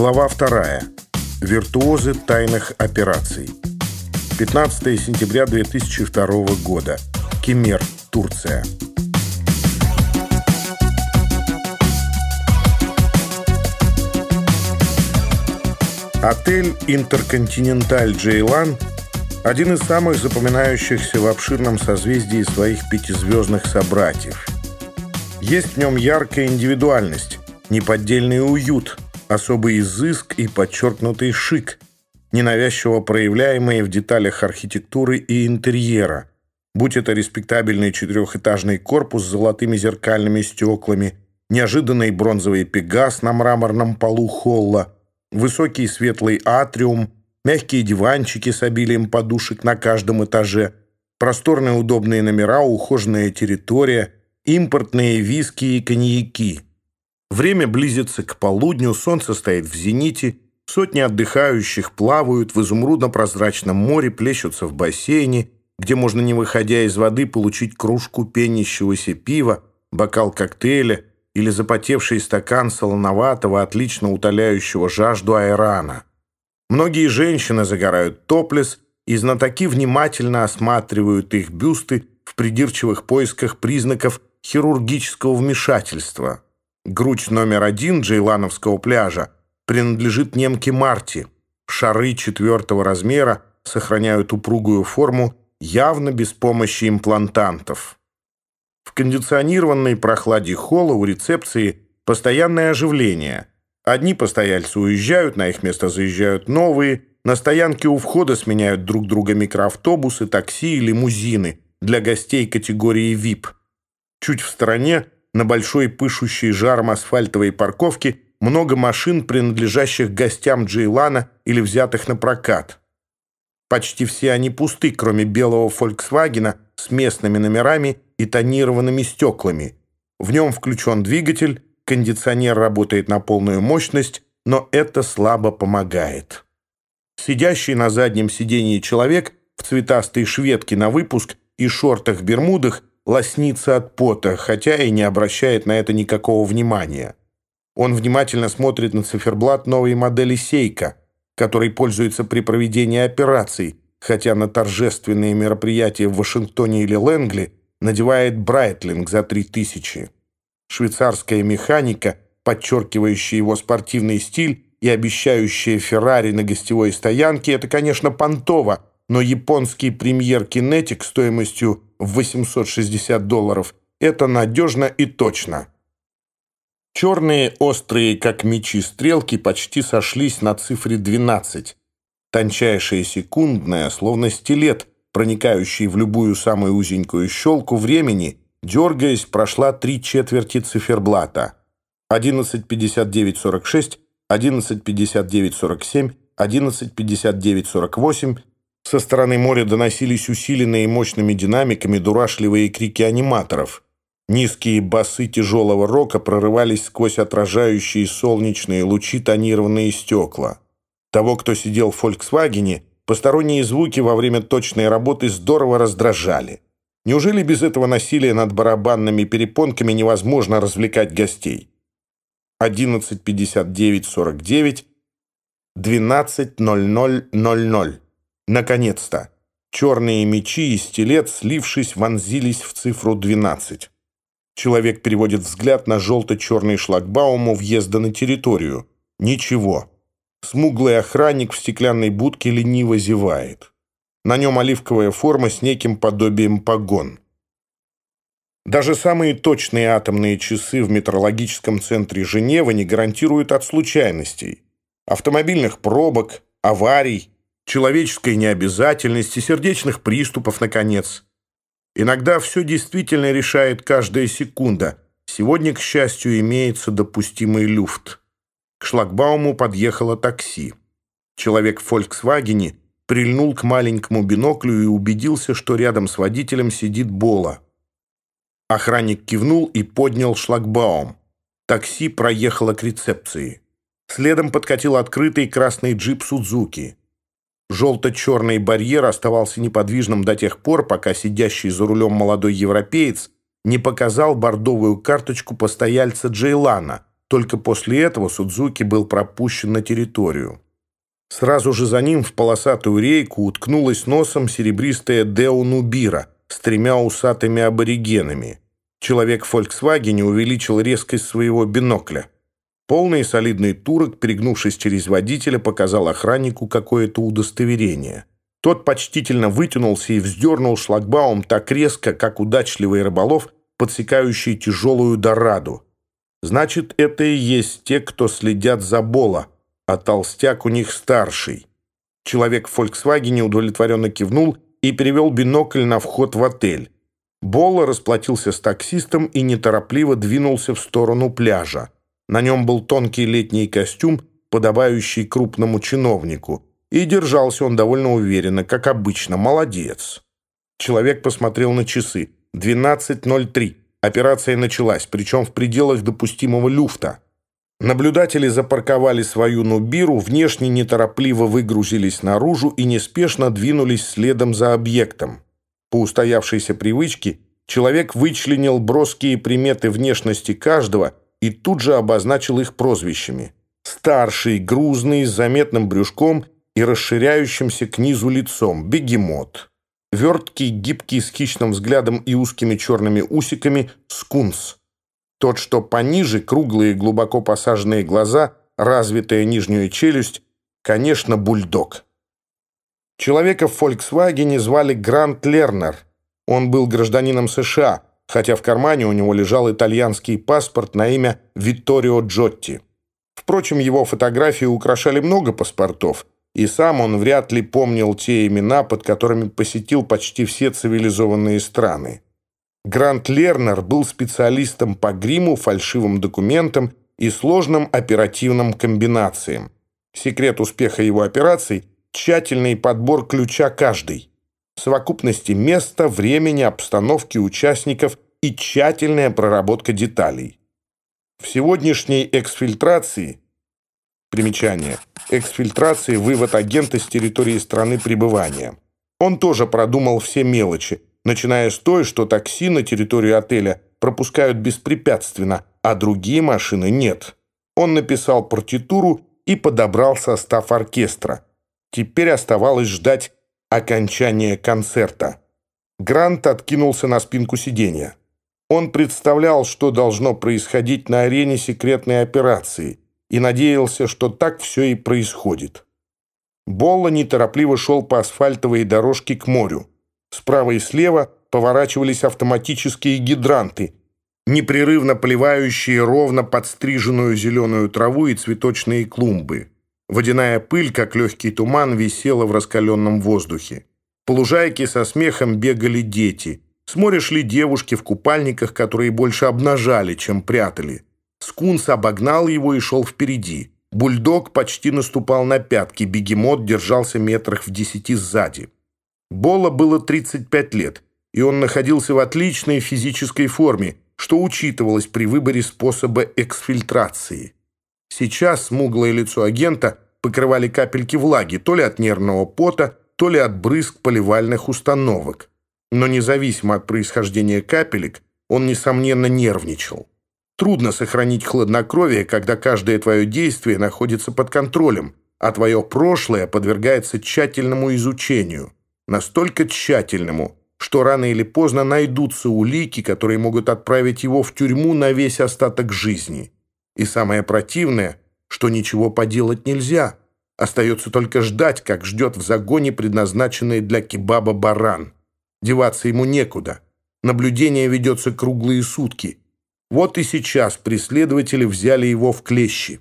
Глава 2. Виртуозы тайных операций. 15 сентября 2002 года. Кемер, Турция. Отель «Интерконтиненталь Джейлан» – один из самых запоминающихся в обширном созвездии своих пятизвездных собратьев. Есть в нем яркая индивидуальность, неподдельный уют – особый изыск и подчеркнутый шик, ненавязчиво проявляемые в деталях архитектуры и интерьера, будь это респектабельный четырехэтажный корпус с золотыми зеркальными стеклами, неожиданный бронзовый пегас на мраморном полу холла, высокий светлый атриум, мягкие диванчики с обилием подушек на каждом этаже, просторные удобные номера, ухоженная территория, импортные виски и коньяки – Время близится к полудню, солнце стоит в зените, сотни отдыхающих плавают в изумрудно-прозрачном море, плещутся в бассейне, где можно, не выходя из воды, получить кружку пенящегося пива, бокал коктейля или запотевший стакан солоноватого, отлично утоляющего жажду айрана. Многие женщины загорают топлес, и знатоки внимательно осматривают их бюсты в придирчивых поисках признаков хирургического вмешательства – Грудь номер один Джейлановского пляжа принадлежит немке Марти. Шары четвертого размера сохраняют упругую форму явно без помощи имплантантов. В кондиционированной прохладе холла у рецепции постоянное оживление. Одни постояльцы уезжают, на их место заезжают новые. На стоянке у входа сменяют друг друга микроавтобусы, такси и лимузины для гостей категории VIP. Чуть в стороне, на большой пышущей жаром асфальтовой парковке, много машин, принадлежащих гостям Джейлана или взятых на прокат. Почти все они пусты, кроме белого «Фольксвагена» с местными номерами и тонированными стеклами. В нем включен двигатель, кондиционер работает на полную мощность, но это слабо помогает. Сидящий на заднем сидении человек в цветастой шведке на выпуск и шортах-бермудах лоснится от пота, хотя и не обращает на это никакого внимания. Он внимательно смотрит на циферблат новой модели «Сейка», который пользуется при проведении операций, хотя на торжественные мероприятия в Вашингтоне или Лэнгли надевает «Брайтлинг» за 3000. Швейцарская механика, подчеркивающая его спортивный стиль и обещающая «Феррари» на гостевой стоянке, это, конечно, понтово – но японский премьер «Кинетик» стоимостью в 860 долларов – это надежно и точно. Черные, острые, как мечи, стрелки почти сошлись на цифре 12. Тончайшая секундная, словно стилет, проникающий в любую самую узенькую щелку времени, дергаясь, прошла три четверти циферблата. 11.59.46, 11.59.47, 11.59.48, Со стороны моря доносились усиленные мощными динамиками дурашливые крики аниматоров. Низкие басы тяжелого рока прорывались сквозь отражающие солнечные лучи тонированные стекла. Того, кто сидел в «Фольксвагене», Посторонние звуки во время точной работы здорово раздражали. Неужели без этого насилия над барабанными перепонками невозможно развлекать гостей? 11.59.49, 12.00.00. Наконец-то! Черные мечи и стилет, слившись, вонзились в цифру 12. Человек переводит взгляд на желто-черный шлагбаум у въезда на территорию. Ничего. Смуглый охранник в стеклянной будке лениво зевает. На нем оливковая форма с неким подобием погон. Даже самые точные атомные часы в метрологическом центре Женевы не гарантируют от случайностей. Автомобильных пробок, аварий, человеческой необязательности, сердечных приступов, наконец. Иногда все действительно решает каждая секунда. Сегодня, к счастью, имеется допустимый люфт. К шлагбауму подъехало такси. Человек в «Фольксвагене» прильнул к маленькому биноклю и убедился, что рядом с водителем сидит Бола. Охранник кивнул и поднял шлагбаум. Такси проехало к рецепции. Следом подкатил открытый красный джип «Судзуки». Желто-черный барьер оставался неподвижным до тех пор, пока сидящий за рулем молодой европеец не показал бордовую карточку постояльца Джейлана – Только после этого Судзуки был пропущен на территорию. Сразу же за ним в полосатую рейку уткнулась носом серебристая Део Нубира с тремя усатыми аборигенами. Человек в «Фольксвагене» увеличил резкость своего бинокля. Полный и солидный турок, перегнувшись через водителя, показал охраннику какое-то удостоверение. Тот почтительно вытянулся и вздернул шлагбаум так резко, как удачливый рыболов, подсекающий тяжелую дораду. Значит, это и есть те, кто следят за Бола, а толстяк у них старший. Человек в «Фольксвагене» удовлетворенно кивнул и перевел бинокль на вход в отель. Бола расплатился с таксистом и неторопливо двинулся в сторону пляжа. На нем был тонкий летний костюм, подобающий крупному чиновнику. И держался он довольно уверенно, как обычно. Молодец. Человек посмотрел на часы. 12.03. Операция началась, причем в пределах допустимого люфта. Наблюдатели запарковали свою Нубиру, внешне неторопливо выгрузились наружу и неспешно двинулись следом за объектом. По устоявшейся привычке человек вычленил броские приметы внешности каждого и тут же обозначил их прозвищами. Старший, грузный, с заметным брюшком и расширяющимся к низу лицом, бегемот. Верткий, гибкий, с хищным взглядом и узкими черными усиками, скунс. Тот, что пониже, круглые, глубоко посаженные глаза, развитая нижняя челюсть, конечно, бульдог. Человека в «Фольксвагене» звали Грант Лернер. Он был гражданином США – хотя в кармане у него лежал итальянский паспорт на имя Витторио Джотти. Впрочем, его фотографии украшали много паспортов, и сам он вряд ли помнил те имена, под которыми посетил почти все цивилизованные страны. Грант Лернер был специалистом по гриму, фальшивым документам и сложным оперативным комбинациям. Секрет успеха его операций – тщательный подбор ключа каждой совокупности места, времени, обстановки участников и тщательная проработка деталей. В сегодняшней эксфильтрации примечание эксфильтрации вывод агента с территории страны пребывания. Он тоже продумал все мелочи, начиная с той, что такси на территорию отеля пропускают беспрепятственно, а другие машины нет. Он написал партитуру и подобрал состав оркестра. Теперь оставалось ждать окончания концерта. Грант откинулся на спинку сиденья. Он представлял, что должно происходить на арене секретной операции, и надеялся, что так все и происходит. Болла неторопливо шел по асфальтовой дорожке к морю. Справа и слева поворачивались автоматические гидранты, непрерывно поливающие ровно подстриженную зеленую траву и цветочные клумбы. Водяная пыль, как легкий туман, висела в раскаленном воздухе. По лужайке со смехом бегали дети. С моря шли девушки в купальниках, которые больше обнажали, чем прятали. Скунс обогнал его и шел впереди. Бульдог почти наступал на пятки, бегемот держался метрах в десяти сзади. Бола было 35 лет, и он находился в отличной физической форме, что учитывалось при выборе способа эксфильтрации. Сейчас смуглое лицо агента покрывали капельки влаги то ли от нервного пота, то ли от брызг поливальных установок. Но независимо от происхождения капелек, он, несомненно, нервничал. Трудно сохранить хладнокровие, когда каждое твое действие находится под контролем, а твое прошлое подвергается тщательному изучению. Настолько тщательному, что рано или поздно найдутся улики, которые могут отправить его в тюрьму на весь остаток жизни. И самое противное, что ничего поделать нельзя. Остается только ждать, как ждет в загоне предназначенный для кебаба баран. Деваться ему некуда. Наблюдение ведется круглые сутки. Вот и сейчас преследователи взяли его в клещи.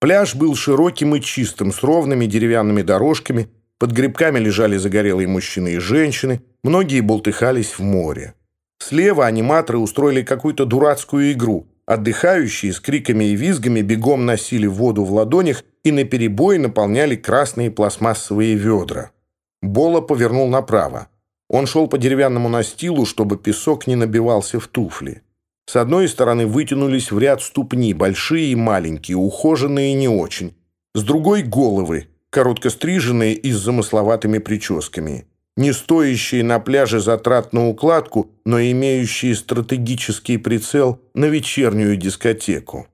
Пляж был широким и чистым, с ровными деревянными дорожками. Под грибками лежали загорелые мужчины и женщины. Многие болтыхались в море. Слева аниматоры устроили какую-то дурацкую игру – Отдыхающие с криками и визгами бегом носили воду в ладонях и наперебой наполняли красные пластмассовые ведра. Бола повернул направо. Он шел по деревянному настилу, чтобы песок не набивался в туфли. С одной стороны вытянулись в ряд ступни, большие и маленькие, ухоженные и не очень. С другой — головы, коротко стриженные и с замысловатыми прическами не стоящие на пляже затрат на укладку, но имеющие стратегический прицел на вечернюю дискотеку.